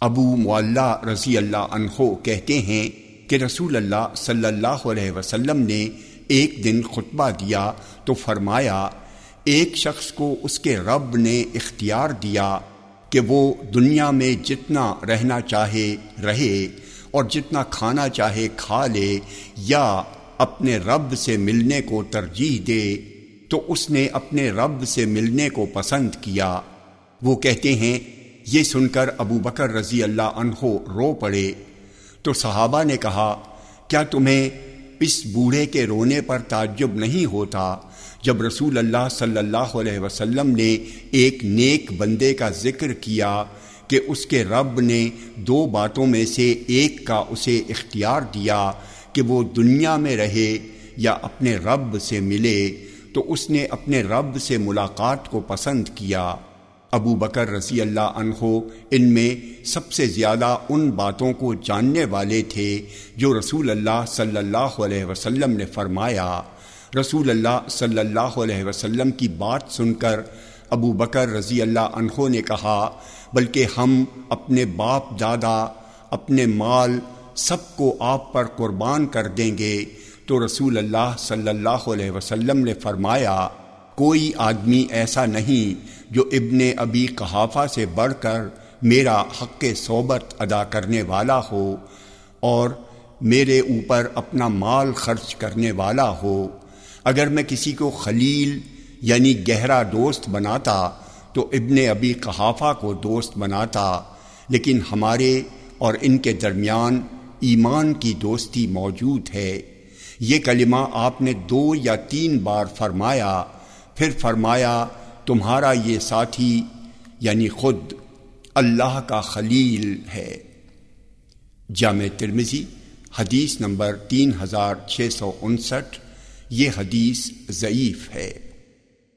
ابو معلّہ رضی اللہ عنہ کہتے ہیں کہ رسول اللہ صلی اللہ علیہ وسلم نے ایک دن خطبہ دیا تو فرمایا، ایک شخص کو اس کے رب نے اختیار دیا کہ وہ دنیا میں جتنا رہنا چاہے رہے اور جتنا کھانا چاہے کھا لے یا اپنے رب سے ملنے کو ترجیح دے، تو اس نے اپنے رب سے ملنے کو پسند کیا۔ وہ کہتے ہیں یہ سن کر ابو بکر رضی اللہ عنہ رو پڑے۔ تو صحابہ نے کہا، کیا تمہیں اس بوڑھے کے رونے پر تعجب نہیں ہوتا جب رسول اللہ صلی اللہ علیہ وسلم نے ایک نیک بندے کا ذکر کیا کہ اس کے رب نے دو باتوں میں سے ایک کا اسے اختیار دیا کہ وہ دنیا میں رہے یا اپنے رب سے ملے؟ تو اس نے اپنے رب سے ملاقات کو پسند کیا۔ ابو بکر رضی اللہ عنہ ان میں سب سے زیادہ ان باتوں کو جاننے والے تھے جو رسول اللہ صلی اللہ علیہ وسلم نے فرمایا۔ رسول اللہ صلی اللہ علیہ وسلم کی بات سن کر ابو بکر رضی اللہ عنہ نے کہا، بلکہ ہم اپنے باپ دادا، اپنے مال سب کو آپ پر قربان کر دیں گے۔ تو رسول اللہ صلی اللہ علیہ وسلم نے فرمایا، کوئی آدمی ایسا نہیں جو ابن ابی قحافہ سے بڑھ کر میرا حق صحبت ادا کرنے والا ہو اور میرے اوپر اپنا مال خرچ کرنے والا ہو، اگر میں کسی کو خلیل یعنی گہرا دوست بناتا تو ابن ابی قحافہ کو دوست بناتا، لیکن ہمارے اور ان کے درمیان ایمان کی دوستی موجود ہے۔ یہ کلمہ آپ نے دو یا تین بار فرمایا، پھر فرمایا تمہارا یہ ساتھی یعنی خود اللہ کا خلیل ہے۔ جامع ترمزی حدیث نمبر تین ہزار چھ سو انسٹھ، یہ حدیث ضعیف ہے۔